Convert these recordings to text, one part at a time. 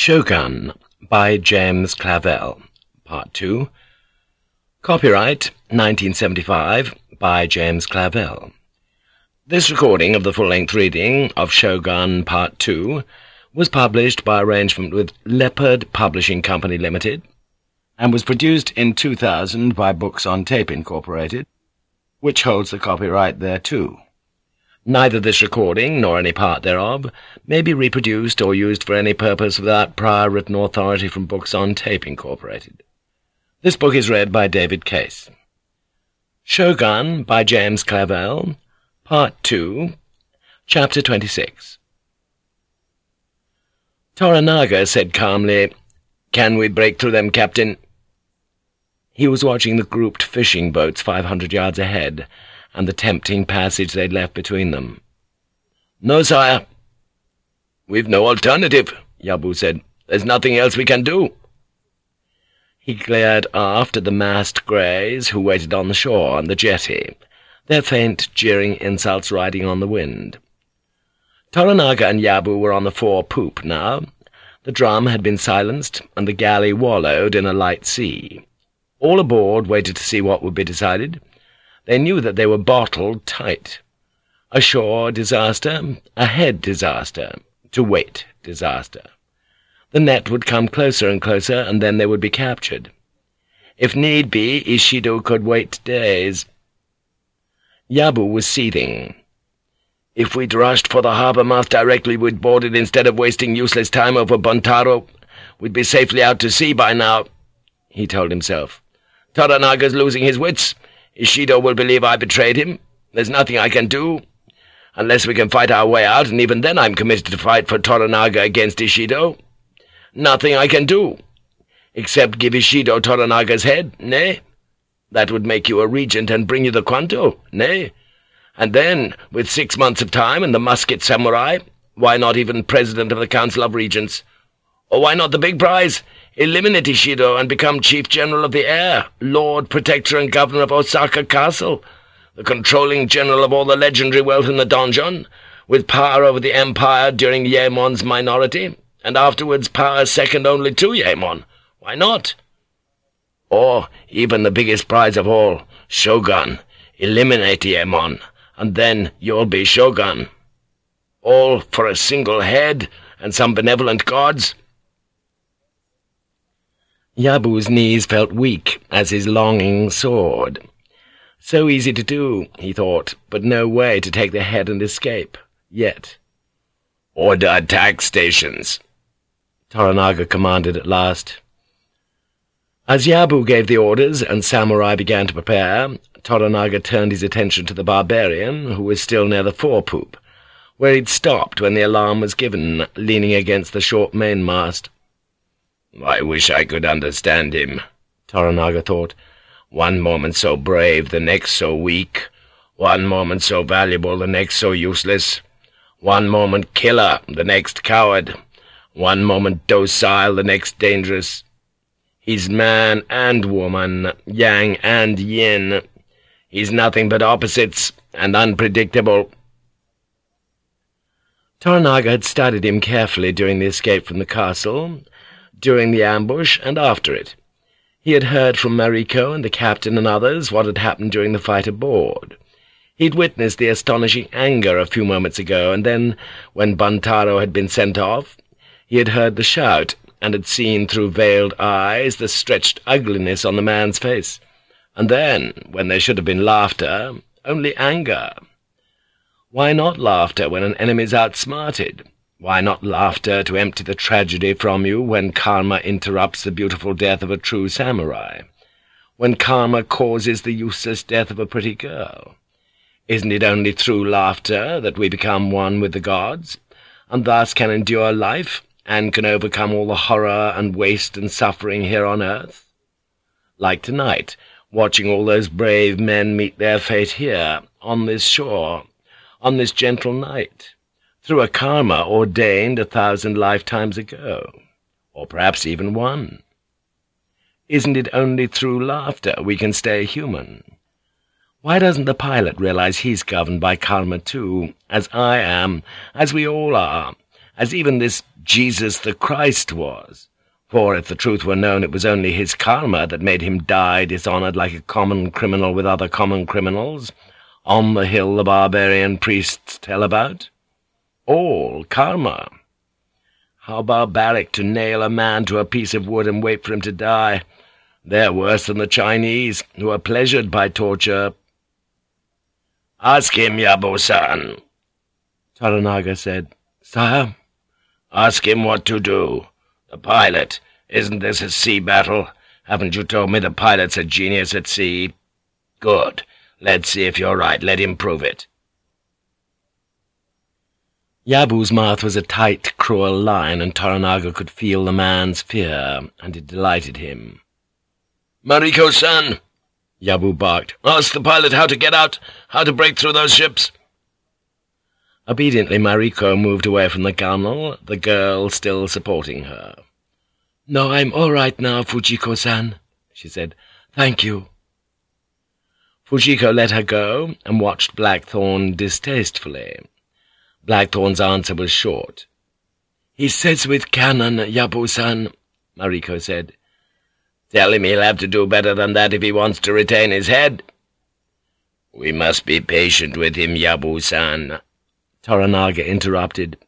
Shogun by James Clavell Part 2 Copyright 1975 by James Clavell This recording of the full-length reading of Shogun Part 2 was published by arrangement with Leopard Publishing Company Limited and was produced in 2000 by Books on Tape Incorporated, which holds the copyright thereto. Neither this recording, nor any part thereof, may be reproduced or used for any purpose without prior written authority from Books on Tape Incorporated. This book is read by David Case. Shogun by James Clavell, Part 2, Chapter 26 Toranaga said calmly, "'Can we break through them, Captain?' He was watching the grouped fishing boats five hundred yards ahead, and the tempting passage they'd left between them. "'No, sire.' "'We've no alternative,' Yabu said. "'There's nothing else we can do.' He glared aft at the masked greys who waited on the shore and the jetty, their faint, jeering insults riding on the wind. Toranaga and Yabu were on the fore-poop now. The drum had been silenced, and the galley wallowed in a light sea. All aboard waited to see what would be decided, they knew that they were bottled tight. A shore disaster, a head disaster, to wait disaster. The net would come closer and closer, and then they would be captured. If need be, Ishido could wait days. Yabu was seething. If we'd rushed for the harbour mouth directly we'd boarded instead of wasting useless time over Buntaro. we'd be safely out to sea by now, he told himself. Toranaga's losing his wits. Ishido will believe I betrayed him. There's nothing I can do. Unless we can fight our way out, and even then I'm committed to fight for Toranaga against Ishido. Nothing I can do. Except give Ishido Toranaga's head, nay? That would make you a regent and bring you the Kwanto, nay? And then, with six months of time and the musket samurai, why not even president of the Council of Regents? Or why not the big prize? Eliminate Ishido and become Chief General of the Heir, Lord Protector and Governor of Osaka Castle, the controlling general of all the legendary wealth in the donjon, with power over the Empire during Yaemon's minority, and afterwards power second only to Yaemon. Why not? Or even the biggest prize of all, Shogun. Eliminate Yaemon, and then you'll be Shogun. All for a single head and some benevolent gods?' Yabu's knees felt weak as his longing soared. So easy to do, he thought, but no way to take the head and escape, yet. "'Order attack stations!' Toranaga commanded at last. As Yabu gave the orders and samurai began to prepare, Toranaga turned his attention to the barbarian, who was still near the forepoop, where he'd stopped when the alarm was given, leaning against the short mainmast. I wish I could understand him, Toranaga thought. One moment so brave, the next so weak. One moment so valuable, the next so useless. One moment killer, the next coward. One moment docile, the next dangerous. He's man and woman, yang and yin. He's nothing but opposites, and unpredictable. Toranaga had studied him carefully during the escape from the castle, during the ambush and after it. He had heard from Mariko and the captain and others what had happened during the fight aboard. He'd witnessed the astonishing anger a few moments ago, and then, when Buntaro had been sent off, he had heard the shout, and had seen through veiled eyes the stretched ugliness on the man's face. And then, when there should have been laughter, only anger. Why not laughter when an enemy's outsmarted? Why not laughter to empty the tragedy from you when karma interrupts the beautiful death of a true samurai? When karma causes the useless death of a pretty girl? Isn't it only through laughter that we become one with the gods, and thus can endure life, and can overcome all the horror and waste and suffering here on earth? Like tonight, watching all those brave men meet their fate here, on this shore, on this gentle night through a karma ordained a thousand lifetimes ago, or perhaps even one. Isn't it only through laughter we can stay human? Why doesn't the pilot realize he's governed by karma too, as I am, as we all are, as even this Jesus the Christ was. For if the truth were known, it was only his karma that made him die dishonoured like a common criminal with other common criminals, on the hill the barbarian priests tell about. All karma. How barbaric to nail a man to a piece of wood and wait for him to die. They're worse than the Chinese, who are pleasured by torture. Ask him, Yabu-san, Toranaga said. Sire? Ask him what to do. The pilot. Isn't this a sea battle? Haven't you told me the pilot's a genius at sea? Good. Let's see if you're right. Let him prove it. Yabu's mouth was a tight, cruel line, and Toranaga could feel the man's fear, and it delighted him. Mariko-san, Yabu barked, ask the pilot how to get out, how to break through those ships. Obediently, Mariko moved away from the gunwale, the girl still supporting her. "'No, I'm all right now, Fujiko-san,' she said. "'Thank you.' Fujiko let her go and watched Blackthorne distastefully. Blackthorne's answer was short. "'He says with cannon, Yabu-san,' Mariko said. "'Tell him he'll have to do better than that if he wants to retain his head.' "'We must be patient with him, Yabu-san,' Toranaga interrupted.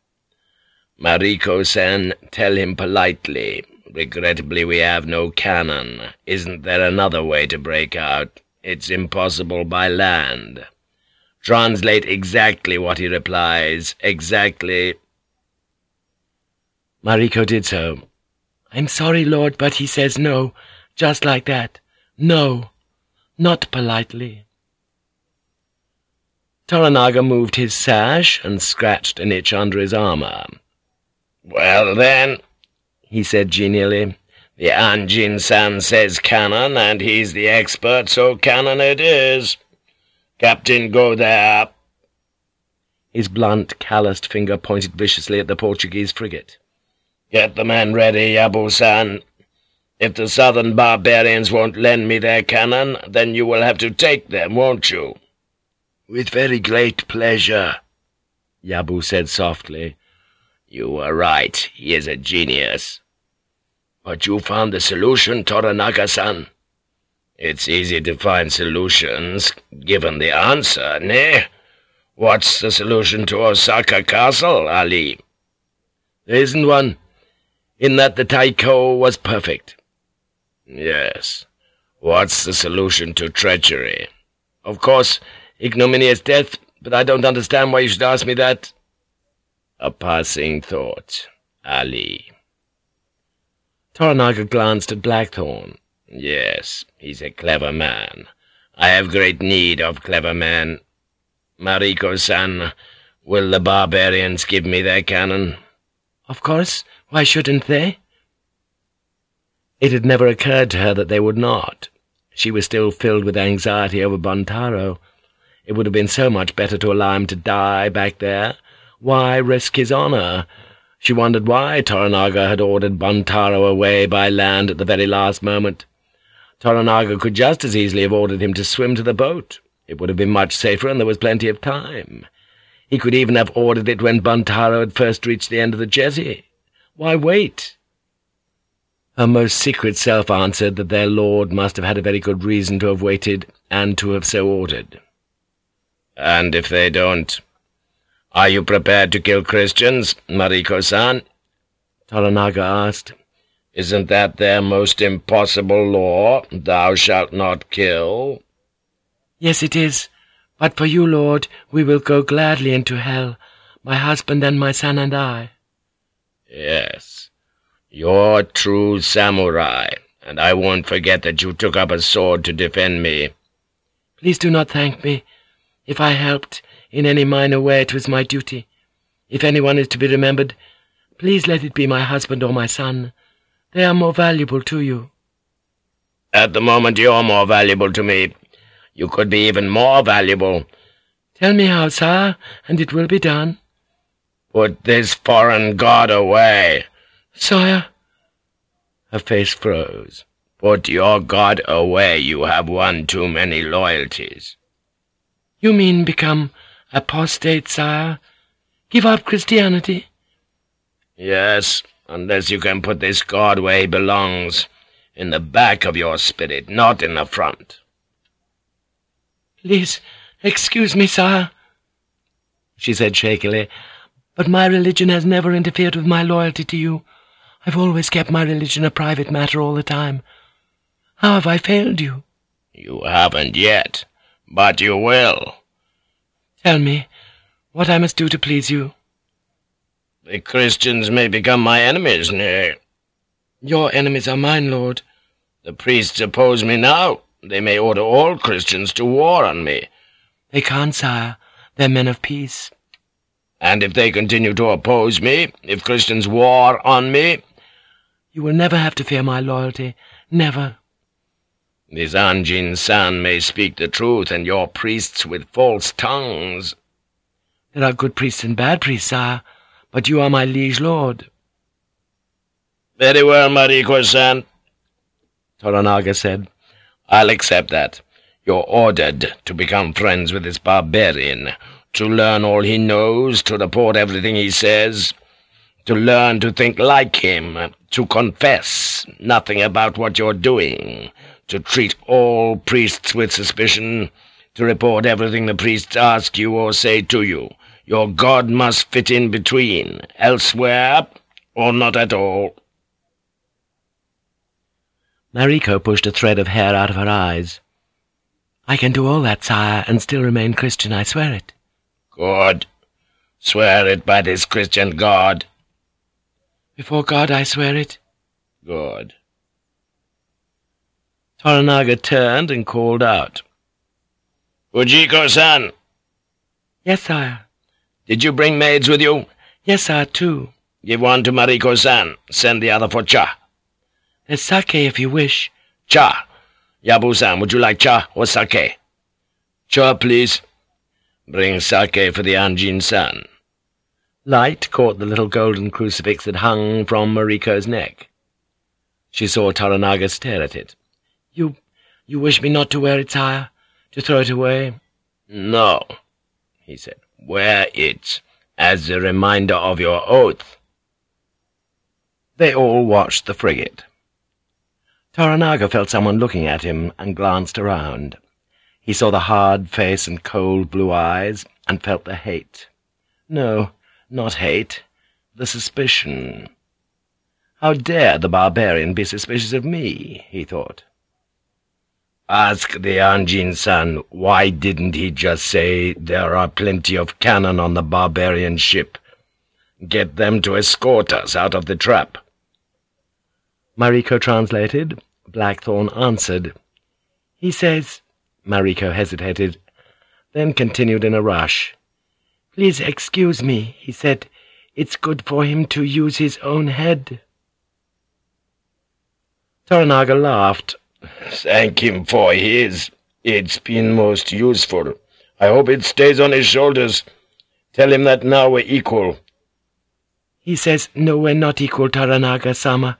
"'Mariko-san, tell him politely. Regrettably we have no cannon. Isn't there another way to break out? It's impossible by land.' Translate exactly what he replies, exactly. Mariko did so. I'm sorry, Lord, but he says no, just like that. No, not politely. Toranaga moved his sash and scratched an itch under his armor. Well, then, he said genially, the Anjin-san says cannon, and he's the expert, so cannon it is. Captain, go there!' His blunt, calloused finger pointed viciously at the Portuguese frigate. "'Get the men ready, Yabu-san. If the southern barbarians won't lend me their cannon, then you will have to take them, won't you?' "'With very great pleasure,' Yabu said softly. "'You were right. He is a genius.' "'But you found the solution, Toranaga-san?' It's easy to find solutions, given the answer, nay? What's the solution to Osaka Castle, Ali? There isn't one, in that the Taiko was perfect. Yes. What's the solution to treachery? Of course, ignominious death, but I don't understand why you should ask me that. A passing thought, Ali. Toranaga glanced at Blackthorne. Yes, he's a clever man. I have great need of clever men. Mariko-san, will the barbarians give me their cannon? Of course. Why shouldn't they? It had never occurred to her that they would not. She was still filled with anxiety over Buntaro. It would have been so much better to allow him to die back there. Why risk his honour? She wondered why Toranaga had ordered Buntaro away by land at the very last moment. Toranaga could just as easily have ordered him to swim to the boat. It would have been much safer, and there was plenty of time. He could even have ordered it when Buntaro had first reached the end of the jetty. Why wait? Her most secret self answered that their lord must have had a very good reason to have waited, and to have so ordered. "'And if they don't? Are you prepared to kill Christians, Mariko-san?' Toranaga asked. Isn't that their most impossible law, thou shalt not kill? Yes, it is. But for you, Lord, we will go gladly into hell, my husband and my son and I. Yes, you're true samurai, and I won't forget that you took up a sword to defend me. Please do not thank me. If I helped, in any minor way, it was my duty. If anyone is to be remembered, please let it be my husband or my son. They are more valuable to you. At the moment you're more valuable to me. You could be even more valuable. Tell me how, sir, and it will be done. Put this foreign god away. Sire. Her face froze. Put your god away. You have won too many loyalties. You mean become apostate, sire? Give up Christianity? Yes, unless you can put this god where he belongs, in the back of your spirit, not in the front. Please, excuse me, sire, she said shakily, but my religion has never interfered with my loyalty to you. I've always kept my religion a private matter all the time. How have I failed you? You haven't yet, but you will. Tell me what I must do to please you. The Christians may become my enemies, nay. Your enemies are mine, lord. The priests oppose me now. They may order all Christians to war on me. They can't, sire. They're men of peace. And if they continue to oppose me, if Christians war on me... You will never have to fear my loyalty. Never. This Anjin San may speak the truth, and your priests with false tongues. There are good priests and bad priests, sire, but you are my liege lord. Very well, Mariko-san, Toranaga said. I'll accept that. You're ordered to become friends with this barbarian, to learn all he knows, to report everything he says, to learn to think like him, to confess nothing about what you're doing, to treat all priests with suspicion, to report everything the priests ask you or say to you. Your god must fit in between, elsewhere or not at all. Mariko pushed a thread of hair out of her eyes. I can do all that, sire, and still remain Christian, I swear it. Good. Swear it by this Christian God. Before God I swear it. Good. Toranaga turned and called out. Fujiko-san! Yes, sire. Did you bring maids with you? Yes, sire, two. Give one to Mariko-san. Send the other for cha. There's sake if you wish. Cha. Yabu-san, would you like cha or sake? Cha, please. Bring sake for the Anjin-san. Light caught the little golden crucifix that hung from Mariko's neck. She saw Toranaga stare at it. You... you wish me not to wear it, sire? To throw it away? No, he said. Wear it as a reminder of your oath. They all watched the frigate. Toranaga felt someone looking at him and glanced around. He saw the hard face and cold blue eyes and felt the hate. No, not hate, the suspicion. How dare the barbarian be suspicious of me, he thought. Ask the Anjin-san why didn't he just say there are plenty of cannon on the barbarian ship. Get them to escort us out of the trap. Mariko translated. Blackthorne answered. He says... Mariko hesitated, then continued in a rush. Please excuse me, he said. It's good for him to use his own head. Toranaga laughed. Thank him for his. It's been most useful. I hope it stays on his shoulders. Tell him that now we're equal. He says, no, we're not equal, Toranaga-sama.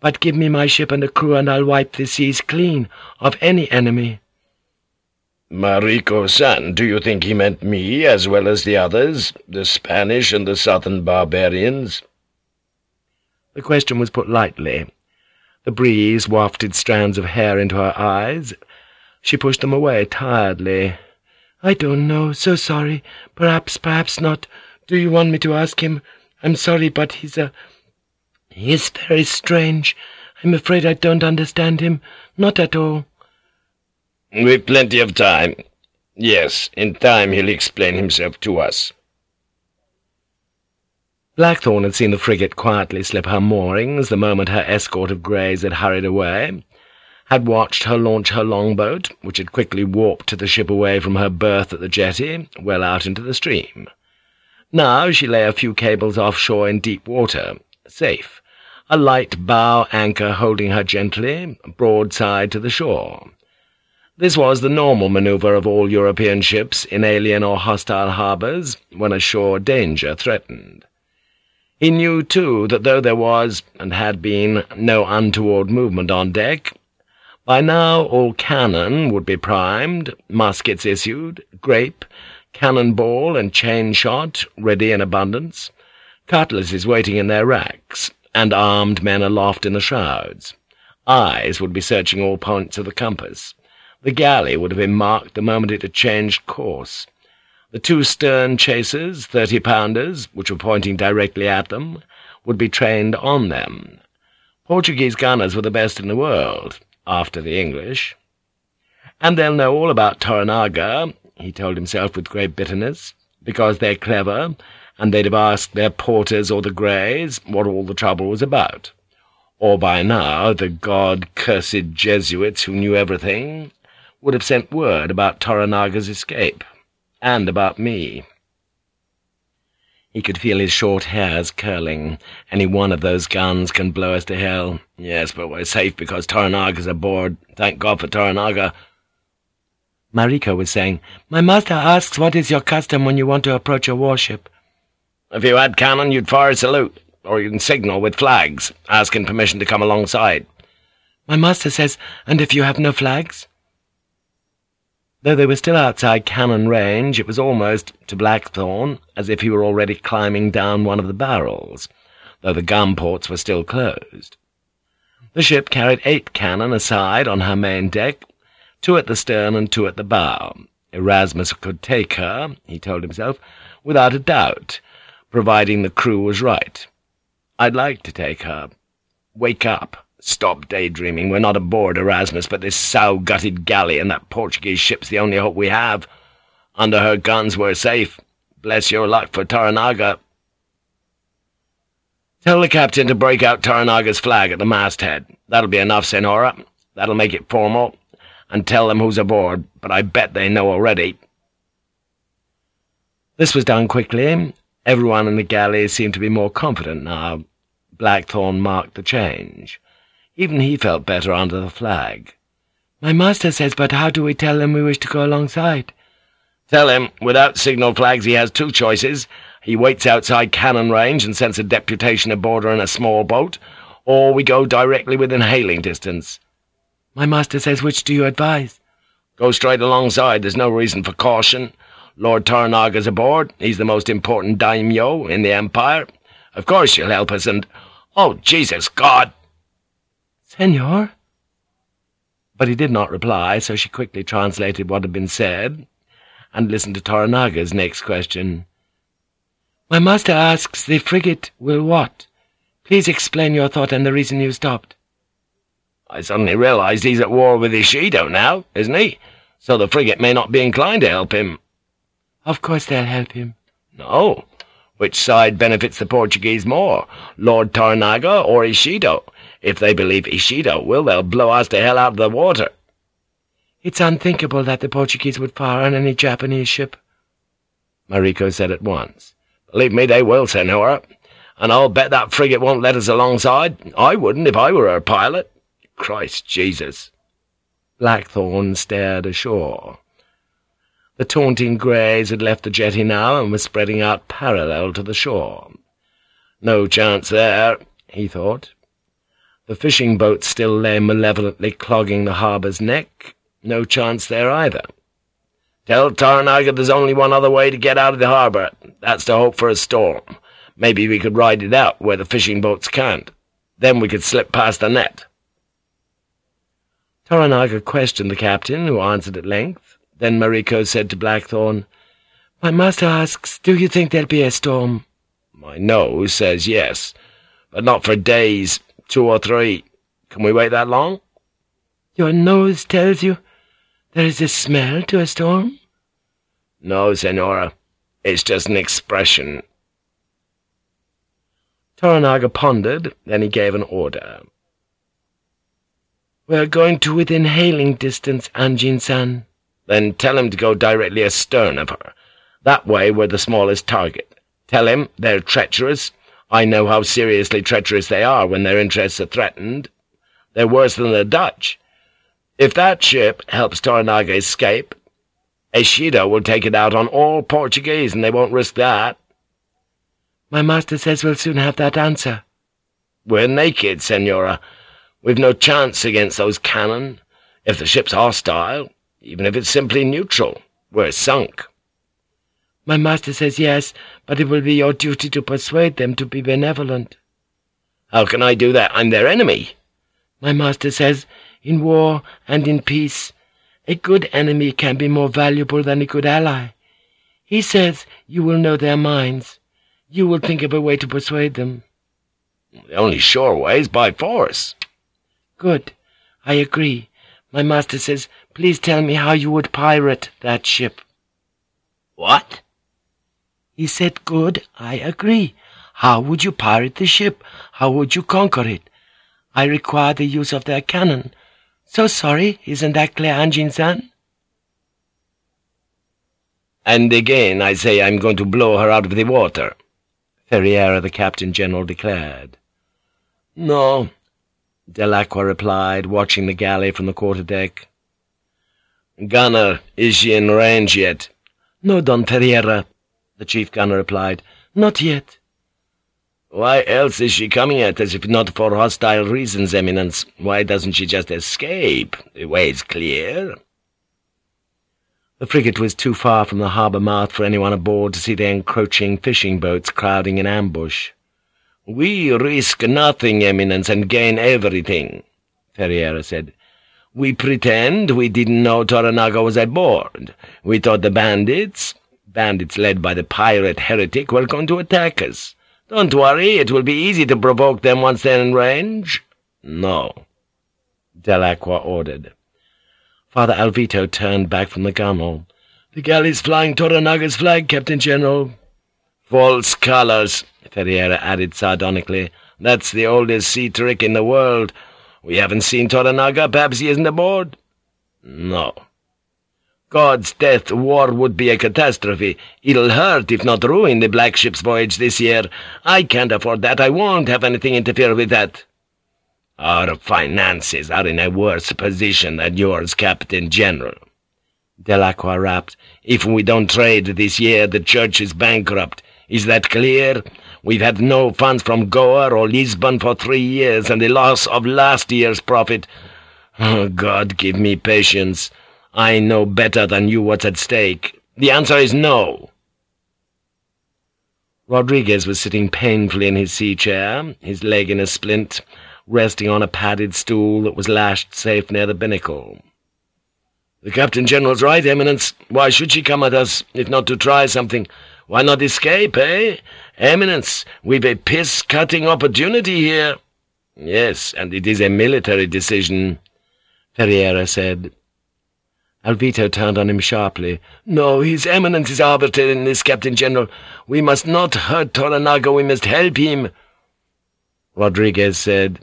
But give me my ship and a crew, and I'll wipe the seas clean of any enemy. Mariko-san, do you think he meant me as well as the others, the Spanish and the southern barbarians? The question was put lightly. The breeze wafted strands of hair into her eyes. She pushed them away tiredly. I don't know. So sorry. Perhaps, perhaps not. Do you want me to ask him? I'm sorry, but he's a... He is very strange. I'm afraid I don't understand him. Not at all. We've plenty of time. Yes, in time he'll explain himself to us. Blackthorne had seen the frigate quietly slip her moorings the moment her escort of greys had hurried away, had watched her launch her longboat, which had quickly warped to the ship away from her berth at the jetty, well out into the stream. Now she lay a few cables offshore in deep water, safe, a light bow anchor holding her gently, broadside to the shore. This was the normal manoeuvre of all European ships in alien or hostile harbours when a shore danger threatened. He knew, too, that though there was, and had been, no untoward movement on deck, by now all cannon would be primed, muskets issued, grape, cannon ball and chain shot ready in abundance, cutlasses waiting in their racks, and armed men aloft in the shrouds. Eyes would be searching all points of the compass. The galley would have been marked the moment it had changed course. The two stern chasers, thirty-pounders, which were pointing directly at them, would be trained on them. Portuguese gunners were the best in the world, after the English. And they'll know all about Toranaga, he told himself with great bitterness, because they're clever, and they'd have asked their porters or the Greys what all the trouble was about. Or by now the God-cursed Jesuits who knew everything would have sent word about Toranaga's escape, and about me. He could feel his short hairs curling. Any one of those guns can blow us to hell. Yes, but we're safe because Toranaga's aboard. Thank God for Toranaga. Mariko was saying, My master asks what is your custom when you want to approach a warship. If you had cannon, you'd fire a salute, or you can signal with flags, asking permission to come alongside. My master says, and if you have no flags? Though they were still outside cannon range, it was almost, to Blackthorne, as if he were already climbing down one of the barrels, though the gun ports were still closed. The ship carried eight cannon aside on her main deck, two at the stern and two at the bow. Erasmus could take her, he told himself, without a doubt, providing the crew was right. I'd like to take her. Wake up. Stop daydreaming. We're not aboard Erasmus, but this sow-gutted galley and that Portuguese ship's the only hope we have. Under her guns we're safe. Bless your luck for Toranaga. Tell the captain to break out Toranaga's flag at the masthead. That'll be enough, Senora. That'll make it formal. And tell them who's aboard, but I bet they know already. This was done quickly. Everyone in the galley seemed to be more confident now. Blackthorne marked the change. Even he felt better under the flag. My master says, but how do we tell him we wish to go alongside? Tell him, without signal flags he has two choices. He waits outside cannon range and sends a deputation aboard her in a small boat, or we go directly within hailing distance. My master says, which do you advise? Go straight alongside, there's no reason for caution. Lord Toranaga's aboard, he's the most important daimyo in the Empire. Of course you'll help us, and... Oh, Jesus God! Senor? But he did not reply, so she quickly translated what had been said, and listened to Toranaga's next question. My master asks the frigate will what? Please explain your thought and the reason you stopped. I suddenly realized he's at war with Ishido now, isn't he? So the frigate may not be inclined to help him. Of course they'll help him. No. Which side benefits the Portuguese more, Lord Toranaga or Ishido? If they believe Ishido will, they'll blow us to hell out of the water. It's unthinkable that the Portuguese would fire on any Japanese ship. Mariko said at once. Believe me, they will, Senora. And I'll bet that frigate won't let us alongside. I wouldn't if I were her pilot. Christ Jesus. Blackthorne stared ashore. The taunting greys had left the jetty now and were spreading out parallel to the shore. No chance there, he thought. The fishing boats still lay malevolently clogging the harbour's neck. No chance there either. Tell Toranaga there's only one other way to get out of the harbour. That's to hope for a storm. Maybe we could ride it out where the fishing boats can't. Then we could slip past the net. Toranaga questioned the captain, who answered at length. Then Mariko said to Blackthorne, My master asks, do you think there'll be a storm? My nose says yes, but not for days two or three. Can we wait that long? Your nose tells you there is a smell to a storm? No, Senora. It's just an expression. Toranaga pondered, then he gave an order. We're going to within hailing distance, Anjin-san. Then tell him to go directly astern of her. That way we're the smallest target. Tell him they're treacherous, I know how seriously treacherous they are when their interests are threatened. They're worse than the Dutch. If that ship helps Toranaga escape, Ishido will take it out on all Portuguese, and they won't risk that. My master says we'll soon have that answer. We're naked, Senora. We've no chance against those cannon. If the ship's hostile, even if it's simply neutral, we're sunk. My master says yes, but it will be your duty to persuade them to be benevolent. How can I do that? I'm their enemy. My master says, in war and in peace, a good enemy can be more valuable than a good ally. He says you will know their minds. You will think of a way to persuade them. The only sure way is by force. Good. I agree. My master says, please tell me how you would pirate that ship. What? He said, good, I agree. How would you pirate the ship? How would you conquer it? I require the use of their cannon. So sorry, isn't that clear, Anjin-san? And again I say I'm going to blow her out of the water, Ferriera the Captain-General declared. No, Dell'Aqua replied, watching the galley from the quarter-deck. Gunner, is she in range yet? No, Don Ferriera, the chief gunner replied. Not yet. Why else is she coming at us if not for hostile reasons, Eminence? Why doesn't she just escape? The way's clear. The frigate was too far from the harbour mouth for anyone aboard to see the encroaching fishing boats crowding in ambush. We risk nothing, Eminence, and gain everything, Ferriera said. We pretend we didn't know Toranaga was aboard. We thought the bandits, bandits led by the pirate heretic, were going to attack us. Don't worry, it will be easy to provoke them once they're in range. No, Dell'Aqua ordered. Father Alvito turned back from the gunwale. The galley's flying Toranaga's flag, Captain General. False colors, Ferriera added sardonically. That's the oldest sea trick in the world. We haven't seen Toranaga, perhaps he isn't aboard? No. God's death, war would be a catastrophe. It'll hurt, if not ruin, the Black Ship's voyage this year. I can't afford that. I won't have anything interfere with that. Our finances are in a worse position than yours, Captain General. Dell'Aqua rapped. If we don't trade this year, the church is bankrupt. Is that clear? We've had no funds from Goa or Lisbon for three years, and the loss of last year's profit. Oh, God, give me patience. I know better than you what's at stake. The answer is no. Rodriguez was sitting painfully in his sea chair, his leg in a splint, resting on a padded stool that was lashed safe near the binnacle. The Captain General's right, Eminence. Why should she come at us, if not to try something? Why not escape, eh? Eminence, we've a piss-cutting opportunity here. Yes, and it is a military decision, Ferriera said. Alvito turned on him sharply. No, His Eminence is arbiter in this, Captain General. We must not hurt Toranaga, we must help him. Rodriguez said,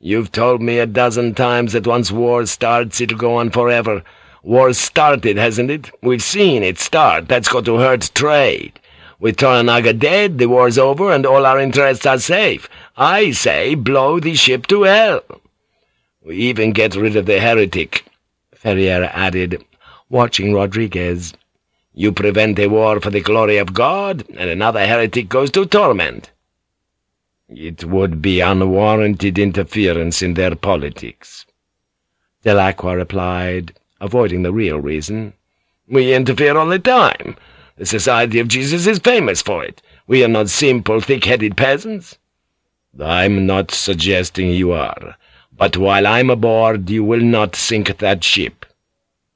You've told me a dozen times that once war starts, it'll go on forever. War started, hasn't it? We've seen it start. That's got to hurt trade. With Toranaga dead, the war's over, and all our interests are safe. I say blow the ship to hell. We even get rid of the heretic. Ferriera added, watching Rodriguez. You prevent a war for the glory of God, and another heretic goes to torment. It would be unwarranted interference in their politics. Dell'Aqua replied, avoiding the real reason. We interfere all the time. The Society of Jesus is famous for it. We are not simple, thick-headed peasants. I'm not suggesting you are but while I'm aboard you will not sink that ship.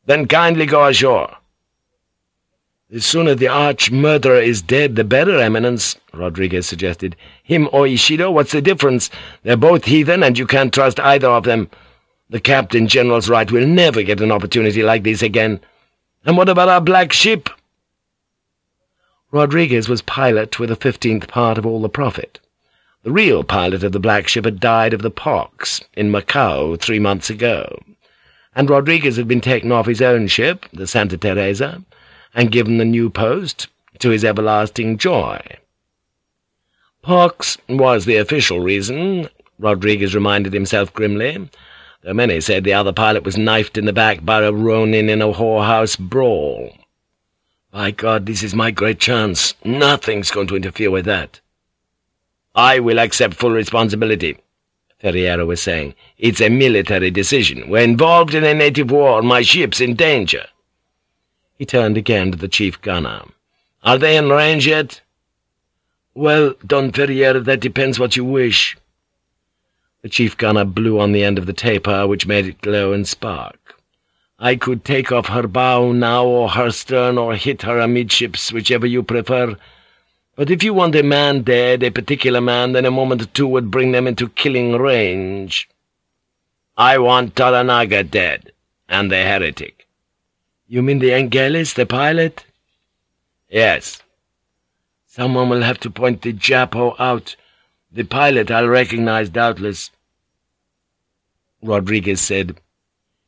Then kindly go ashore.' The sooner the arch-murderer is dead, the better, Eminence, Rodriguez suggested. Him or Ishido, what's the difference? They're both heathen, and you can't trust either of them. The Captain General's right. We'll never get an opportunity like this again. And what about our black ship? Rodriguez was pilot with a fifteenth part of all the profit. The real pilot of the black ship had died of the pox in Macao three months ago, and Rodriguez had been taken off his own ship, the Santa Teresa, and given the new post, to his everlasting joy. Pox was the official reason, Rodriguez reminded himself grimly, though many said the other pilot was knifed in the back by a ronin in a whorehouse brawl. By God, this is my great chance. Nothing's going to interfere with that. I will accept full responsibility, Ferriera was saying. It's a military decision. We're involved in a native war. My ship's in danger. He turned again to the chief gunner. Are they in range yet? Well, Don Ferrier, that depends what you wish. The chief gunner blew on the end of the taper, which made it glow and spark. I could take off her bow now, or her stern, or hit her amidships, whichever you prefer. But if you want a man dead, a particular man, then a moment or two would bring them into killing range. I want Toranaga dead, and the heretic. You mean the Ingeles, the pilot? Yes. Someone will have to point the Japo out. The pilot I'll recognize, doubtless. Rodriguez said,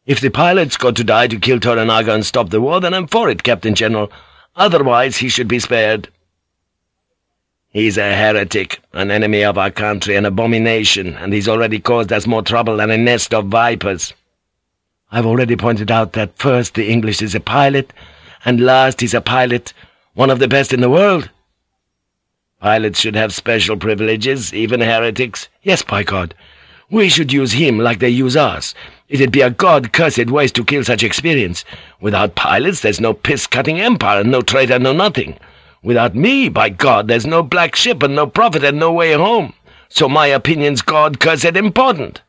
If the pilot's got to die to kill Toranaga and stop the war, then I'm for it, Captain General. Otherwise he should be spared. He's a heretic, an enemy of our country, an abomination, and he's already caused us more trouble than a nest of vipers. I've already pointed out that first the English is a pilot, and last he's a pilot, one of the best in the world. Pilots should have special privileges, even heretics. Yes, by God. We should use him like they use us. It'd be a God-cursed waste to kill such experience. Without pilots, there's no piss-cutting empire, no traitor, no nothing. Without me, by God, there's no black ship and no profit and no way home. So my opinion's God-cursed important.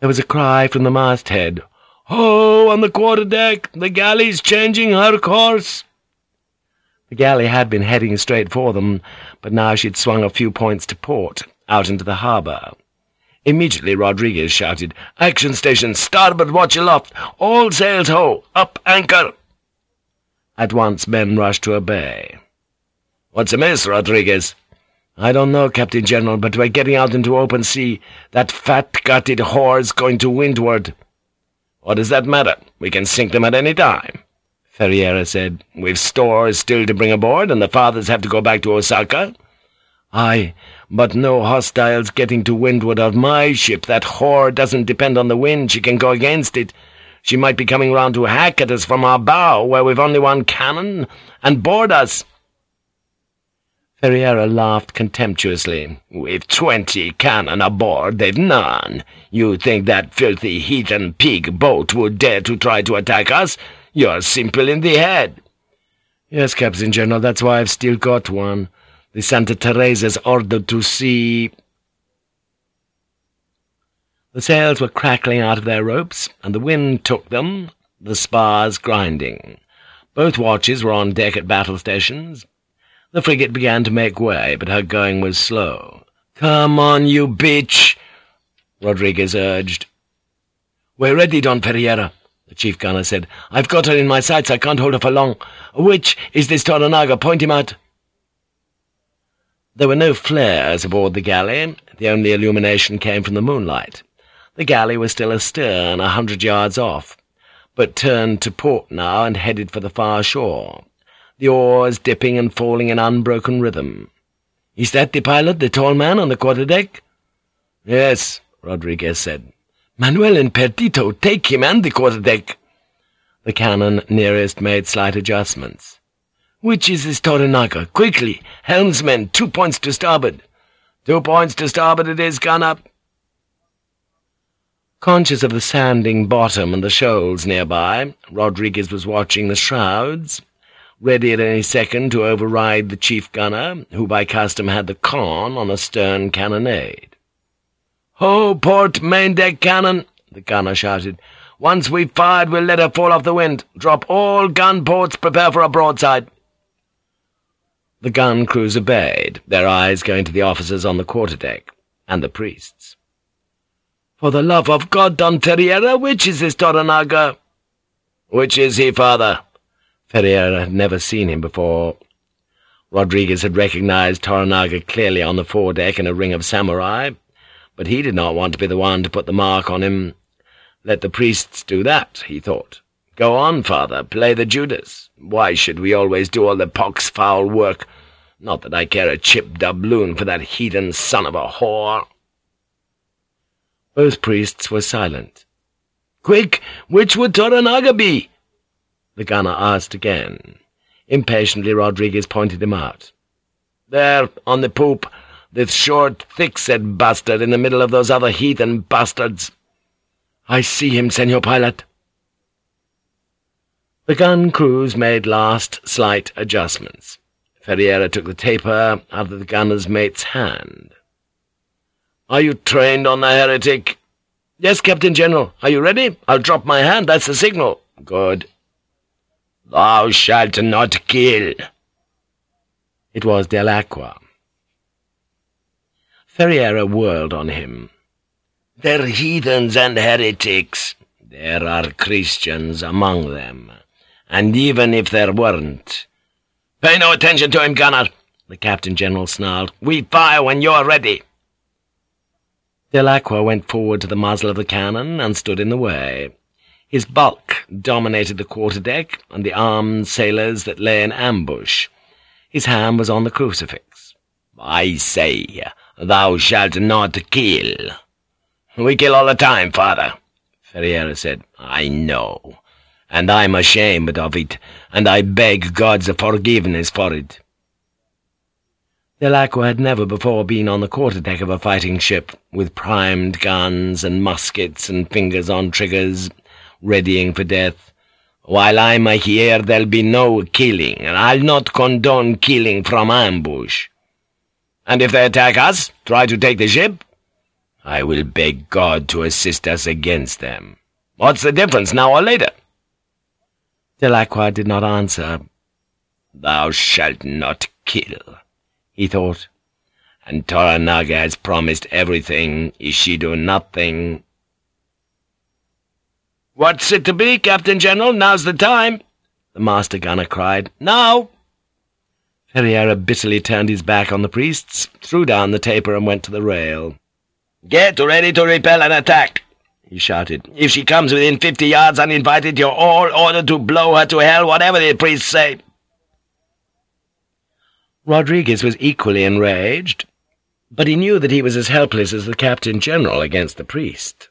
There was a cry from the masthead. Ho, on the quarter-deck! The galley's changing her course! The galley had been heading straight for them, but now she'd swung a few points to port, out into the harbour. Immediately Rodriguez shouted, Action station, starboard watch aloft! All sails ho! Up anchor! At once men rushed to obey. "'What's amiss, Rodriguez?' "'I don't know, Captain General, but we're getting out into open sea. That fat-gutted whore's going to windward.' "'What does that matter? We can sink them at any time.' Ferriera said. "'We've stores still to bring aboard, and the fathers have to go back to Osaka.' "'Aye, but no hostiles getting to windward of my ship. That whore doesn't depend on the wind. She can go against it. She might be coming round to hack at us from our bow, where we've only one cannon, and board us.' Ferriera laughed contemptuously. "'With twenty cannon aboard, they've none. You think that filthy heathen pig boat would dare to try to attack us? You're simple in the head.' "'Yes, Captain General, that's why I've still got one. The Santa Teresa's ordered to sea the sails were crackling out of their ropes, and the wind took them, the spars grinding. Both watches were on deck at battle stations. The frigate began to make way, but her going was slow. "'Come on, you bitch!' Rodriguez urged. "'We're ready, Don Ferriera,' the chief gunner said. "'I've got her in my sights. I can't hold her for long. Which is this Toranaga? Point him out.' There were no flares aboard the galley. The only illumination came from the moonlight. The galley was still astern, a hundred yards off, but turned to port now and headed for the far shore, the oars dipping and falling in unbroken rhythm. "'Is that the pilot, the tall man on the quarter-deck?' "'Yes,' Rodriguez said. "'Manuel and Perdito, take him and the quarter-deck.' The cannon nearest made slight adjustments. "'Which is this Toranaga? Quickly! Helmsmen, two points to starboard!' Two points to starboard it is, gunner!' Conscious of the sanding bottom and the shoals nearby, Rodriguez was watching the shrouds, ready at any second to override the chief gunner, who by custom had the con on a stern cannonade. "'Ho, port main deck cannon!' the gunner shouted. "'Once we've fired, we'll let her fall off the wind. Drop all gun ports, prepare for a broadside.' The gun crews obeyed, their eyes going to the officers on the quarter-deck, and the priests. For the love of God, Don Ferriera, which is this Toranaga? Which is he, father? Ferriera had never seen him before. Rodriguez had recognized Toranaga clearly on the foredeck in a ring of samurai, but he did not want to be the one to put the mark on him. Let the priests do that, he thought. Go on, father, play the Judas. Why should we always do all the pox-foul work? Not that I care a chip doubloon for that heathen son of a whore.' Both priests were silent. "'Quick! Which would Toranaga be?' the gunner asked again. Impatiently Rodriguez pointed him out. "'There, on the poop, this short, thick-set bastard in the middle of those other heathen bastards.' "'I see him, Senor Pilot.' The gun crews made last slight adjustments. Ferriera took the taper out of the gunner's mate's hand. "'Are you trained on the heretic?' "'Yes, Captain General. Are you ready? I'll drop my hand. That's the signal.' "'Good.' "'Thou shalt not kill.' It was Dell'Aqua. Ferriera whirled on him. "'They're heathens and heretics. There are Christians among them. And even if there weren't, Pay no attention to him, gunner, the Captain General snarled. We fire when you're ready. Dell'Aqua went forward to the muzzle of the cannon and stood in the way. His bulk dominated the quarter-deck and the armed sailors that lay in ambush. His hand was on the crucifix. I say, thou shalt not kill. We kill all the time, father, Ferriera said. I know and I'm ashamed of it, and I beg God's forgiveness for it.' Dell'Aqua had never before been on the quarter-deck of a fighting ship, with primed guns and muskets and fingers on triggers, readying for death. While I'm here, there'll be no killing, and I'll not condone killing from ambush. And if they attack us, try to take the ship? I will beg God to assist us against them. What's the difference, now or later? Dell'Aqua did not answer. Thou shalt not kill, he thought. And Toranaga has promised everything, Ishido nothing. What's it to be, Captain General? Now's the time, the master gunner cried. Now! Ferriera bitterly turned his back on the priests, threw down the taper and went to the rail. Get ready to repel an attack he shouted. If she comes within fifty yards uninvited, you're all ordered to blow her to hell, whatever the priests say. Rodriguez was equally enraged, but he knew that he was as helpless as the Captain General against the priest.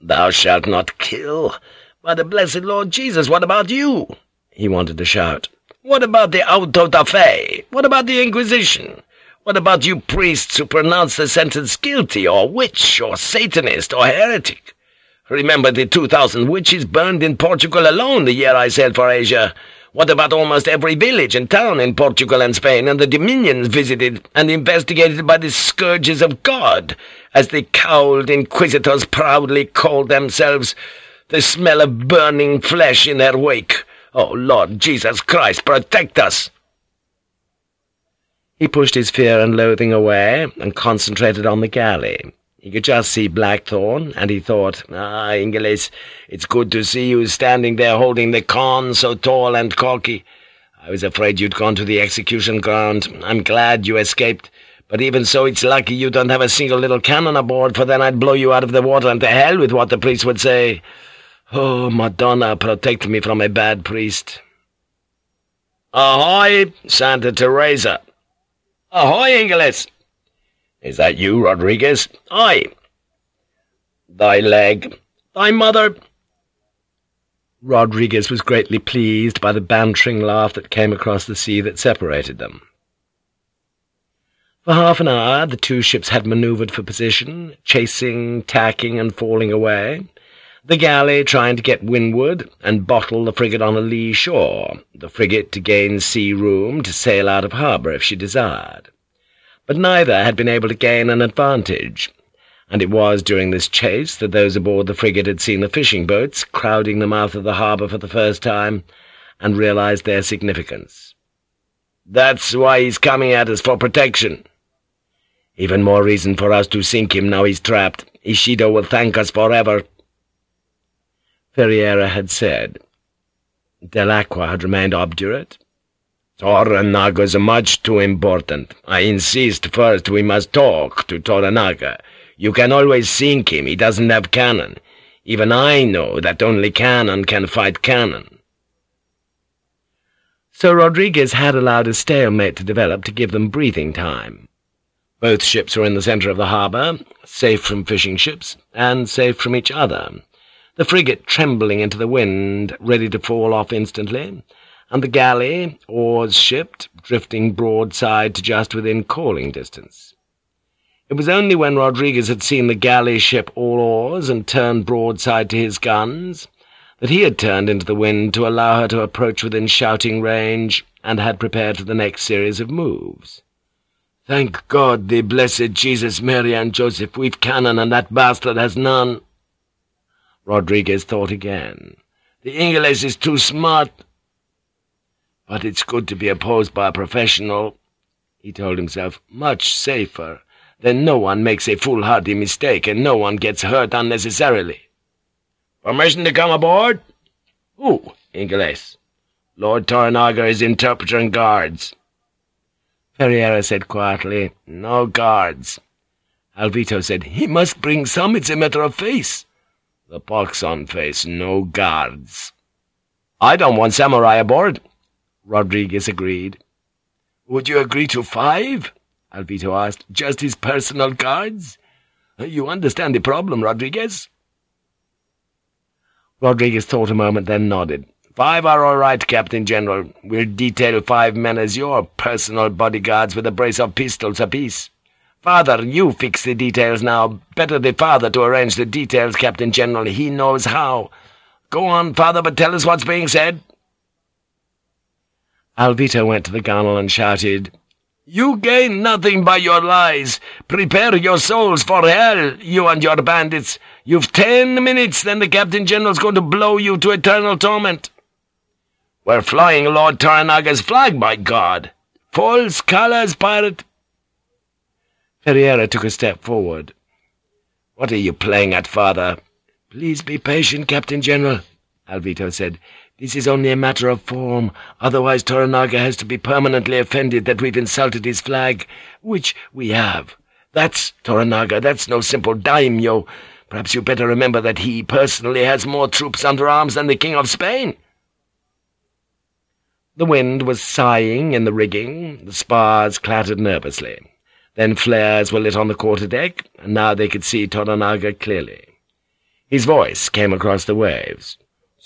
"'Thou shalt not kill! By the blessed Lord Jesus, what about you?' he wanted to shout. "'What about the auto da fe? What about the Inquisition? What about you priests who pronounce the sentence guilty, or witch, or Satanist, or heretic? Remember the two thousand witches burned in Portugal alone the year I sailed for Asia. What about almost every village and town in Portugal and Spain, and the dominions visited and investigated by the scourges of God, as the cowled inquisitors proudly called themselves, the smell of burning flesh in their wake? Oh, Lord Jesus Christ, protect us!' He pushed his fear and loathing away and concentrated on the galley. He could just see Blackthorne, and he thought, Ah, Ingeles, it's good to see you standing there holding the con so tall and cocky. I was afraid you'd gone to the execution ground. I'm glad you escaped. But even so, it's lucky you don't have a single little cannon aboard, for then I'd blow you out of the water and to hell with what the priest would say. Oh, Madonna, protect me from a bad priest. Ahoy, Santa Teresa! Ahoy, Ingeles! Is that you, Rodriguez? Aye. Thy leg. Thy mother. Rodriguez was greatly pleased by the bantering laugh that came across the sea that separated them. For half an hour the two ships had manoeuvred for position, chasing, tacking, and falling away, the galley trying to get windward and bottle the frigate on a lee shore, the frigate to gain sea room to sail out of harbour if she desired but neither had been able to gain an advantage, and it was during this chase that those aboard the frigate had seen the fishing boats crowding the mouth of the harbour for the first time, and realized their significance. "'That's why he's coming at us, for protection.' "'Even more reason for us to sink him now he's trapped. Ishido will thank us forever.' Ferriera had said. Dell'Aqua had remained obdurate, Toranaga's much too important. I insist first we must talk to Toranaga. You can always sink him, he doesn't have cannon. Even I know that only cannon can fight cannon. So Rodriguez had allowed a stalemate to develop to give them breathing time. Both ships were in the centre of the harbour, safe from fishing ships, and safe from each other, the frigate trembling into the wind, ready to fall off instantly, and the galley, oars shipped, drifting broadside to just within calling distance. It was only when Rodriguez had seen the galley ship all oars and turned broadside to his guns that he had turned into the wind to allow her to approach within shouting range, and had prepared for the next series of moves. Thank God, the blessed Jesus, Mary, and Joseph, we've cannon, and that bastard has none. Rodriguez thought again. The English is too smart. But it's good to be opposed by a professional, he told himself, much safer. Then no one makes a foolhardy mistake, and no one gets hurt unnecessarily. Permission to come aboard? Who? Ingeles. Lord Toranaga is interpreter and guards. Ferriera said quietly, No guards. Alvito said, He must bring some, it's a matter of face. The pox on face, no guards. I don't want samurai aboard, Rodriguez agreed. Would you agree to five? Alvito asked. Just his personal guards? Uh, you understand the problem, Rodriguez? Rodriguez thought a moment, then nodded. Five are all right, Captain General. We'll detail five men as your personal bodyguards with a brace of pistols apiece. Father, you fix the details now. Better the father to arrange the details, Captain General. He knows how. Go on, father, but tell us what's being said. Alvito went to the gunwale and shouted, You gain nothing by your lies. Prepare your souls for hell, you and your bandits. You've ten minutes, then the Captain General's going to blow you to eternal torment. We're flying Lord Toranaga's flag, by God! False colours, pirate! Ferriera took a step forward. What are you playing at, father? Please be patient, Captain General, Alvito said. This is only a matter of form, otherwise Toranaga has to be permanently offended that we've insulted his flag, which we have. That's Toranaga, that's no simple daimyo. Perhaps you'd better remember that he personally has more troops under arms than the King of Spain.' The wind was sighing in the rigging, the spars clattered nervously. Then flares were lit on the quarter-deck, and now they could see Toranaga clearly. His voice came across the waves.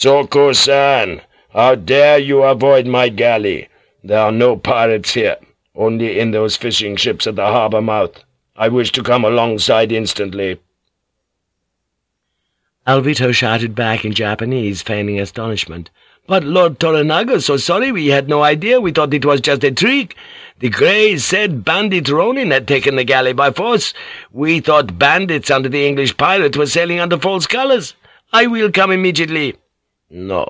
Tsukku-san, how dare you avoid my galley? There are no pirates here, only in those fishing ships at the harbour mouth. I wish to come alongside instantly.' Alvito shouted back in Japanese, feigning astonishment. But Lord Toranaga, so sorry, we had no idea, we thought it was just a trick. The Greys said Bandit Ronin had taken the galley by force. We thought bandits under the English pirate were sailing under false colours. I will come immediately.' No,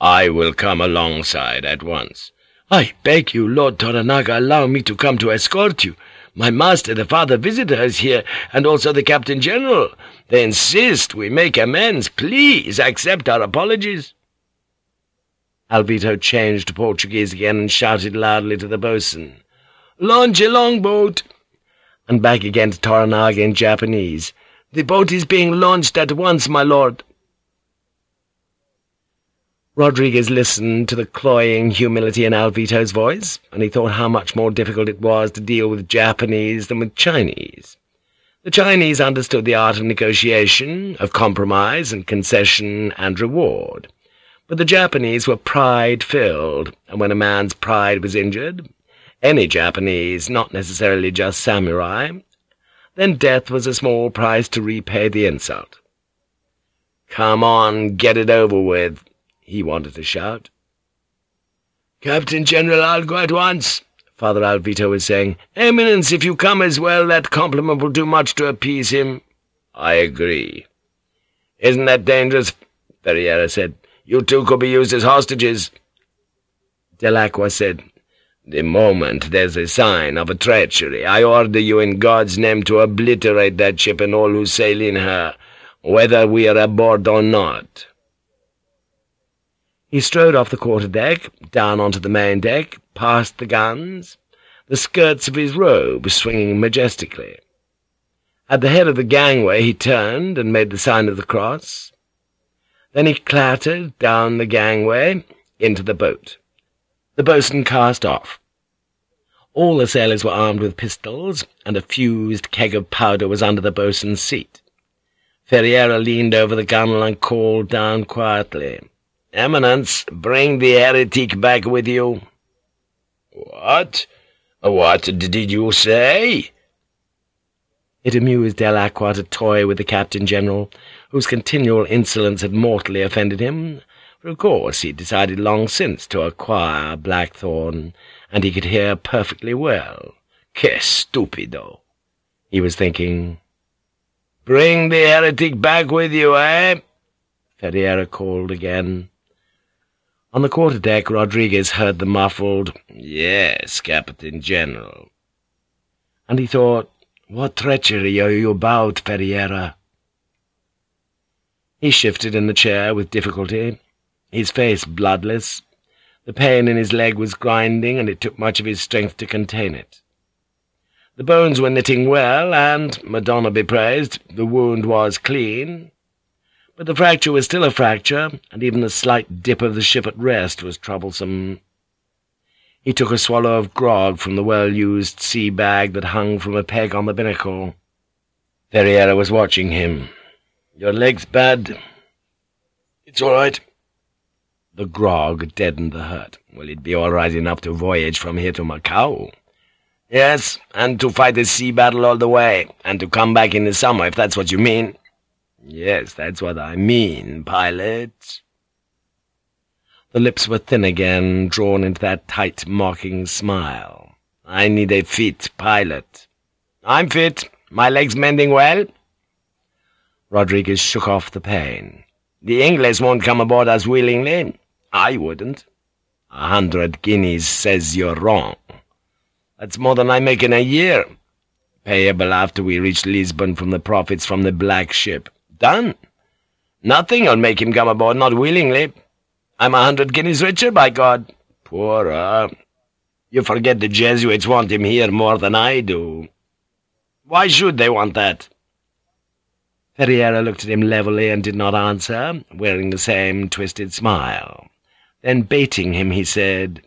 I will come alongside at once. I beg you, Lord Toranaga, allow me to come to escort you. My master, the father visitor, is here, and also the Captain General. They insist we make amends. Please accept our apologies.' Alvito changed to Portuguese again and shouted loudly to the boatswain, "Launch a longboat!" and back again to Toranaga in Japanese, "The boat is being launched at once, my lord." Rodriguez listened to the cloying humility in Alvito's voice, and he thought how much more difficult it was to deal with Japanese than with Chinese. The Chinese understood the art of negotiation, of compromise and concession and reward. But the Japanese were pride-filled, and when a man's pride was injured, any Japanese, not necessarily just samurai, then death was a small price to repay the insult. "'Come on, get it over with,' he wanted to shout. "'Captain General, I'll go at once,' Father Alvito was saying. "'Eminence, if you come as well, that compliment will do much to appease him.' "'I agree.' "'Isn't that dangerous?' Ferriera said. "'You two could be used as hostages.' Dell'Aqua said, "'The moment there's a sign of a treachery, I order you in God's name to obliterate that ship and all who sail in her, whether we are aboard or not.' He strode off the quarter-deck, down onto the main deck, past the guns, the skirts of his robe swinging majestically. At the head of the gangway he turned and made the sign of the cross. Then he clattered down the gangway into the boat. The boatswain cast off. All the sailors were armed with pistols, and a fused keg of powder was under the boatswain's seat. Ferriera leaned over the gunwale and called down quietly, "'Eminence, bring the heretic back with you.' "'What? What did you say?' It amused Dell'Aqua to toy with the Captain General, whose continual insolence had mortally offended him, for of course he'd decided long since to acquire Blackthorne, and he could hear perfectly well. Que stupido! He was thinking. "'Bring the heretic back with you, eh?' Ferriera called again. On the quarter-deck, Rodriguez heard the muffled, "'Yes, Captain General.' And he thought, "'What treachery are you about, Ferriera?' He shifted in the chair with difficulty, his face bloodless. The pain in his leg was grinding, and it took much of his strength to contain it. The bones were knitting well, and, Madonna be praised, the wound was clean. But the fracture was still a fracture, and even the slight dip of the ship at rest was troublesome. He took a swallow of grog from the well-used sea bag that hung from a peg on the binnacle. Ferriera was watching him. "'Your leg's bad?' "'It's all right.' The grog deadened the hurt. "'Will it be all right enough to voyage from here to Macao?' "'Yes, and to fight a sea battle all the way, and to come back in the summer, if that's what you mean.' "'Yes, that's what I mean, pilot.' The lips were thin again, drawn into that tight, mocking smile. "'I need a fit pilot.' "'I'm fit. My leg's mending well.' Rodriguez shook off the pain. "'The English won't come aboard us willingly. I wouldn't. A hundred guineas says you're wrong. That's more than I make in a year. Payable after we reach Lisbon from the profits from the black ship. Done. Nothing'll make him come aboard, not willingly. I'm a hundred guineas richer, by God. Poorer. Uh, you forget the Jesuits want him here more than I do. Why should they want that? Ferriera looked at him levelly and did not answer, wearing the same twisted smile. Then, baiting him, he said,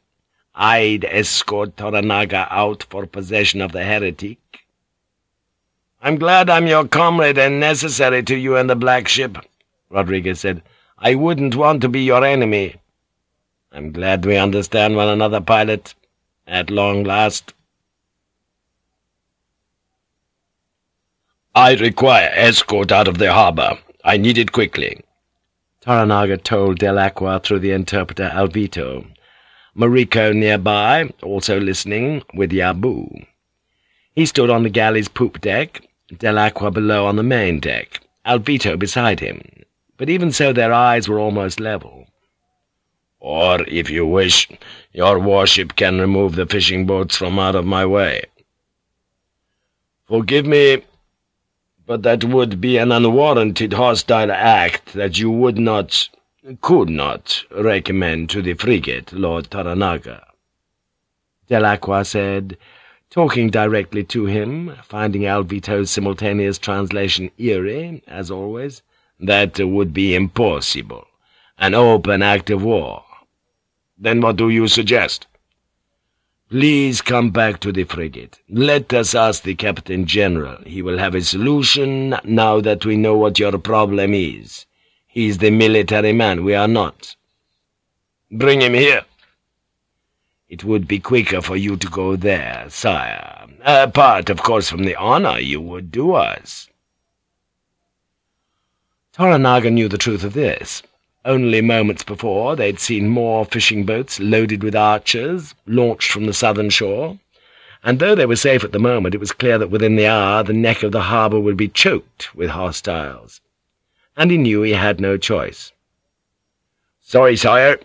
I'd escort Toranaga out for possession of the heretic. I'm glad I'm your comrade and necessary to you and the black ship, Rodriguez said. I wouldn't want to be your enemy. I'm glad we understand one another, pilot, at long last. I require escort out of the harbor. I need it quickly. Toranaga told Dell'Aqua through the interpreter Alvito. Mariko nearby, also listening, with Yabu. He stood on the galley's poop deck, Dell'Aqua below on the main deck, Alvito beside him, but even so their eyes were almost level. "'Or, if you wish, your warship can remove the fishing boats from out of my way.' "'Forgive me, but that would be an unwarranted hostile act that you would not could not recommend to the frigate, Lord Toranaga.' Dell'Aqua said, talking directly to him, finding Alvito's simultaneous translation eerie, as always. That would be impossible. An open act of war. Then what do you suggest? Please come back to the frigate. Let us ask the Captain General. He will have a solution now that we know what your problem is. He's the military man, we are not. Bring him here. It would be quicker for you to go there, sire. Uh, Apart, of course, from the honor you would do us. Toranaga knew the truth of this. Only moments before they'd seen more fishing boats loaded with archers, launched from the southern shore, and though they were safe at the moment, it was clear that within the hour the neck of the harbour would be choked with hostiles and he knew he had no choice. "'Sorry, sire,'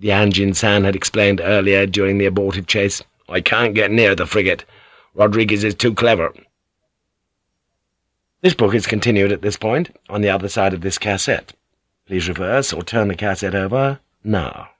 the Anjin San had explained earlier during the abortive chase. "'I can't get near the frigate. Rodriguez is too clever.' This book is continued at this point, on the other side of this cassette. Please reverse or turn the cassette over now.